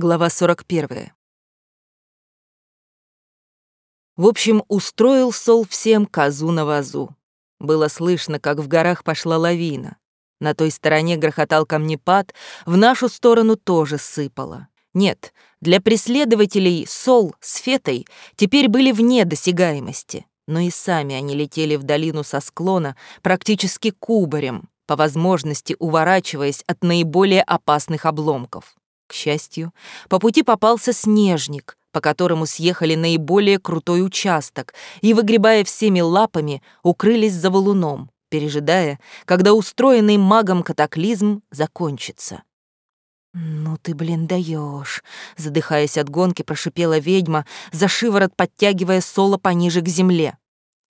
Глава 41. В общем, устроил Сол всем козу на вазу. Было слышно, как в горах пошла лавина. На той стороне грохотал камнепад, в нашу сторону тоже сыпало. Нет, для преследователей Сол с Фетой теперь были вне досягаемости, но и сами они летели в долину со склона практически кубарем, по возможности уворачиваясь от наиболее опасных обломков. К счастью, по пути попался снежник, по которому съехали наиболее крутой участок и, выгребая всеми лапами, укрылись за валуном, пережидая, когда устроенный магом катаклизм закончится. «Ну ты, блин, даешь! задыхаясь от гонки, прошипела ведьма, за шиворот подтягивая соло пониже к земле.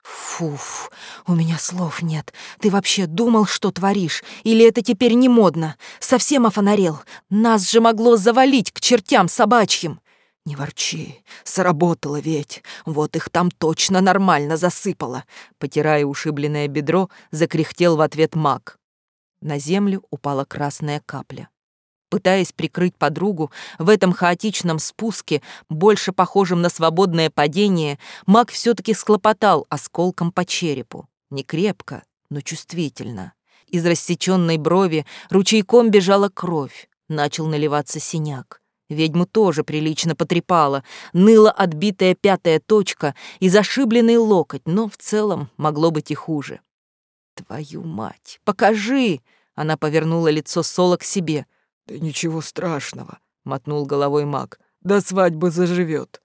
Фуф, у меня слов нет. Ты вообще думал, что творишь? Или это теперь не модно? Совсем офонарел. Нас же могло завалить к чертям собачьим. Не ворчи, сработало ведь. Вот их там точно нормально засыпало. Потирая ушибленное бедро, закряхтел в ответ маг. На землю упала красная капля. Пытаясь прикрыть подругу, в этом хаотичном спуске, больше похожем на свободное падение, маг все-таки схлопотал осколком по черепу. Не крепко, но чувствительно. Из рассеченной брови ручейком бежала кровь, начал наливаться синяк. Ведьму тоже прилично потрепала, ныла отбитая пятая точка и зашибленный локоть, но в целом могло быть и хуже. «Твою мать, покажи!» Она повернула лицо Соло к себе — «Да ничего страшного», — мотнул головой маг. «До свадьбы заживет.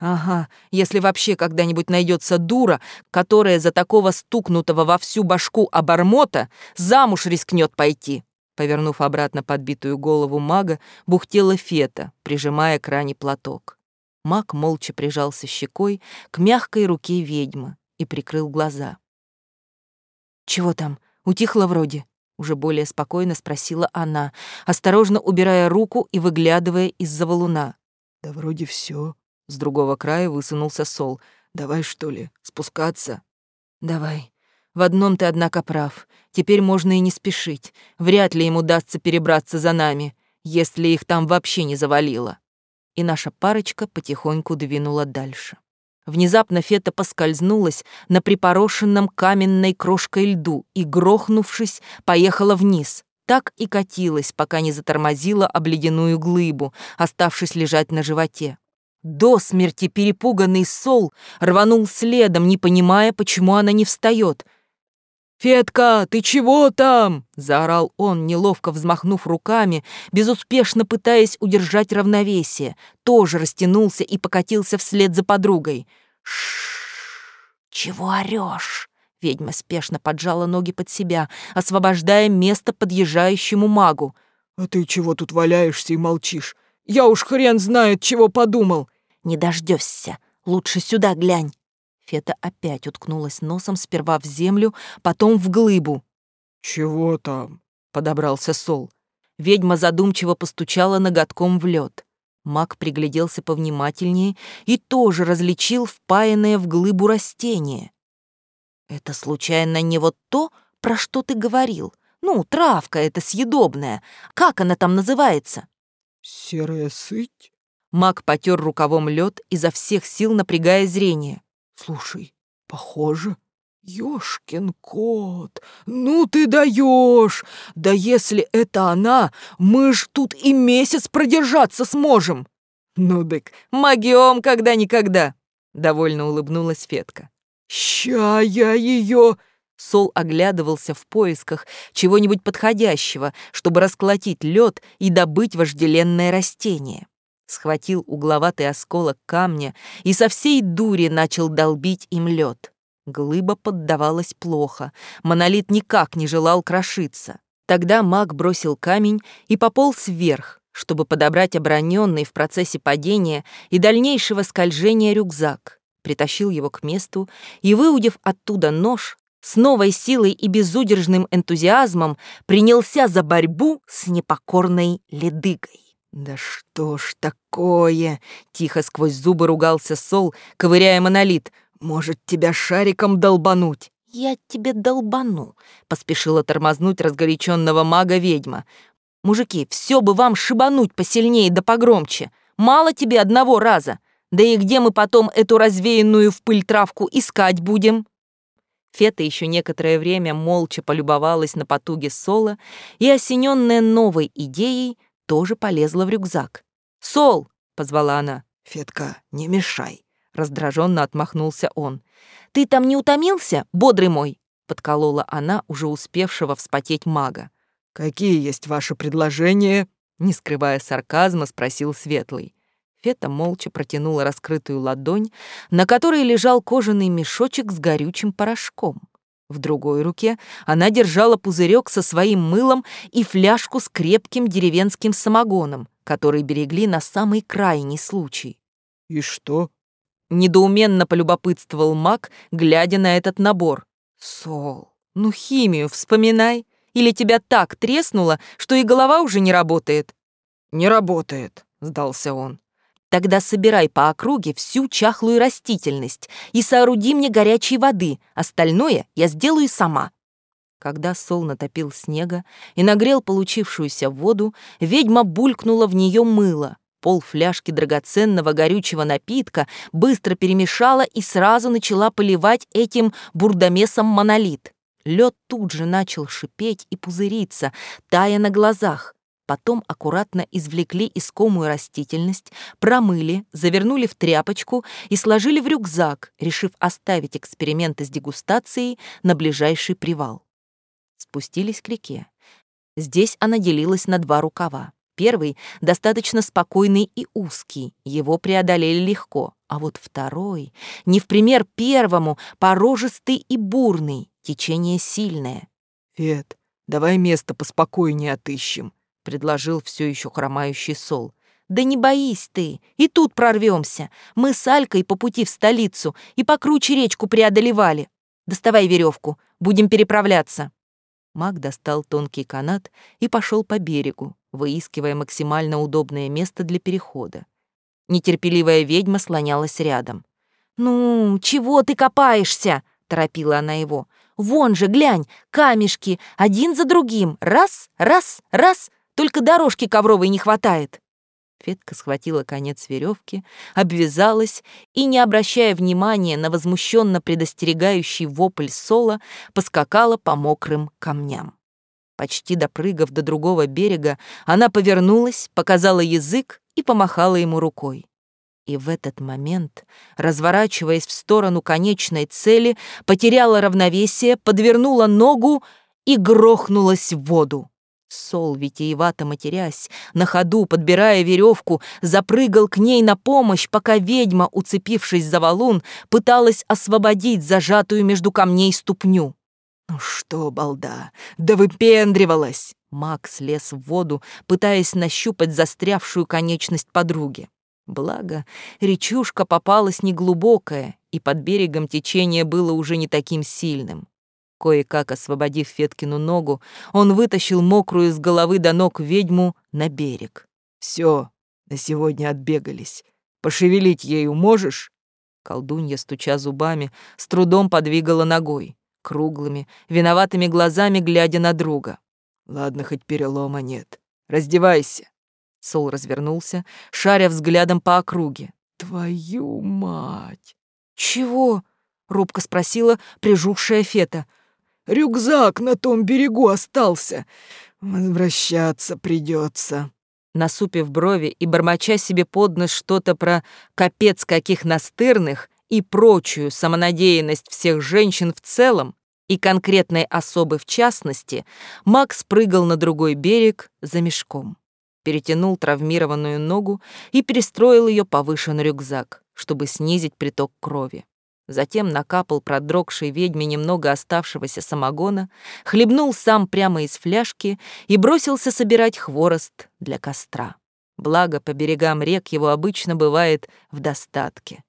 «Ага, если вообще когда-нибудь найдется дура, которая за такого стукнутого во всю башку обормота замуж рискнет пойти». Повернув обратно подбитую голову мага, бухтела Фета, прижимая к ране платок. Маг молча прижался щекой к мягкой руке ведьмы и прикрыл глаза. «Чего там? Утихло вроде?» Уже более спокойно спросила она, осторожно убирая руку и выглядывая из-за валуна. «Да вроде все. С другого края высунулся Сол. «Давай, что ли, спускаться?» «Давай. В одном ты, однако, прав. Теперь можно и не спешить. Вряд ли ему удастся перебраться за нами, если их там вообще не завалило». И наша парочка потихоньку двинула дальше. Внезапно Фета поскользнулась на припорошенном каменной крошкой льду и, грохнувшись, поехала вниз. Так и катилась, пока не затормозила об глыбу, оставшись лежать на животе. До смерти перепуганный Сол рванул следом, не понимая, почему она не встает — «Фетка, ты чего там?» — заорал он, неловко взмахнув руками, безуспешно пытаясь удержать равновесие. Тоже растянулся и покатился вслед за подругой. Шш, чего орешь? Ведьма спешно поджала ноги под себя, освобождая место подъезжающему магу. «А ты чего тут валяешься и молчишь? Я уж хрен знает, чего подумал!» «Не дождешься. Лучше сюда глянь!» Фета опять уткнулась носом сперва в землю, потом в глыбу. «Чего там?» — подобрался Сол. Ведьма задумчиво постучала ноготком в лед. Маг пригляделся повнимательнее и тоже различил впаянное в глыбу растение. «Это случайно не вот то, про что ты говорил? Ну, травка эта съедобная. Как она там называется?» «Серая сыть?» Маг потер рукавом лед, изо всех сил напрягая зрение. Слушай, похоже. Ёшкин кот, ну ты даешь! Да если это она, мы ж тут и месяц продержаться сможем. Ну дык, могем когда-никогда, довольно улыбнулась Фетка. Ща я ее... Сол оглядывался в поисках чего-нибудь подходящего, чтобы расколотить лед и добыть вожделенное растение схватил угловатый осколок камня и со всей дури начал долбить им лед. Глыба поддавалась плохо, монолит никак не желал крошиться. Тогда маг бросил камень и пополз вверх, чтобы подобрать оброненный в процессе падения и дальнейшего скольжения рюкзак. Притащил его к месту и, выудив оттуда нож, с новой силой и безудержным энтузиазмом принялся за борьбу с непокорной ледыгой. «Да что ж такое?» — тихо сквозь зубы ругался Сол, ковыряя монолит. «Может, тебя шариком долбануть?» «Я тебе долбану», — поспешила тормознуть разгоряченного мага-ведьма. Мужики, все бы вам шибануть посильнее да погромче. Мало тебе одного раза. Да и где мы потом эту развеянную в пыль травку искать будем?» Фета еще некоторое время молча полюбовалась на потуги Сола и, осененная новой идеей, тоже полезла в рюкзак. «Сол!» — позвала она. «Фетка, не мешай!» — раздраженно отмахнулся он. «Ты там не утомился, бодрый мой?» — подколола она уже успевшего вспотеть мага. «Какие есть ваши предложения?» Не скрывая сарказма, спросил Светлый. Фета молча протянула раскрытую ладонь, на которой лежал кожаный мешочек с горючим порошком. В другой руке она держала пузырек со своим мылом и фляжку с крепким деревенским самогоном, который берегли на самый крайний случай. «И что?» Недоуменно полюбопытствовал маг, глядя на этот набор. «Сол, ну химию вспоминай. Или тебя так треснуло, что и голова уже не работает?» «Не работает», — сдался он. Тогда собирай по округе всю чахлую растительность и сооруди мне горячей воды, остальное я сделаю сама». Когда Сол натопил снега и нагрел получившуюся воду, ведьма булькнула в нее мыло. Пол фляжки драгоценного горючего напитка быстро перемешала и сразу начала поливать этим бурдомесом монолит. Лед тут же начал шипеть и пузыриться, тая на глазах. Потом аккуратно извлекли искомую растительность, промыли, завернули в тряпочку и сложили в рюкзак, решив оставить эксперименты с дегустацией на ближайший привал. Спустились к реке. Здесь она делилась на два рукава. Первый достаточно спокойный и узкий, его преодолели легко, а вот второй, не в пример первому, порожистый и бурный, течение сильное. «Фет, давай место поспокойнее отыщем», — предложил все еще хромающий Сол. «Да не боись ты, и тут прорвемся. Мы с Алькой по пути в столицу и покруче речку преодолевали. Доставай веревку, будем переправляться». Маг достал тонкий канат и пошел по берегу, выискивая максимально удобное место для перехода. Нетерпеливая ведьма слонялась рядом. «Ну, чего ты копаешься?» — торопила она его. «Вон же, глянь, камешки, один за другим, раз, раз, раз, только дорожки ковровой не хватает. Фетка схватила конец веревки, обвязалась и, не обращая внимания на возмущенно предостерегающий вопль Сола, поскакала по мокрым камням. Почти допрыгав до другого берега, она повернулась, показала язык и помахала ему рукой. И в этот момент, разворачиваясь в сторону конечной цели, потеряла равновесие, подвернула ногу и грохнулась в воду. Сол, витиевато матерясь, на ходу, подбирая веревку, запрыгал к ней на помощь, пока ведьма, уцепившись за валун, пыталась освободить зажатую между камней ступню. «Ну что, балда, да выпендривалась!» Маг слез в воду, пытаясь нащупать застрявшую конечность подруги. Благо, речушка попалась неглубокая, и под берегом течение было уже не таким сильным. Кое-как освободив Феткину ногу, он вытащил мокрую с головы до ног ведьму на берег. Все, на сегодня отбегались. Пошевелить ею можешь?» Колдунья, стуча зубами, с трудом подвигала ногой, круглыми, виноватыми глазами глядя на друга. «Ладно, хоть перелома нет. Раздевайся». Сол развернулся, шаря взглядом по округе. «Твою мать!» «Чего?» — робко спросила прижухшая Фета — Рюкзак на том берегу остался. Возвращаться придется. Насупив брови и бормоча себе под нос что-то про капец каких настырных и прочую самонадеянность всех женщин в целом и конкретной особы в частности, Макс прыгал на другой берег за мешком, перетянул травмированную ногу и перестроил ее повыше на рюкзак, чтобы снизить приток крови. Затем накапал продрогшей ведьме немного оставшегося самогона, хлебнул сам прямо из фляжки и бросился собирать хворост для костра. Благо, по берегам рек его обычно бывает в достатке.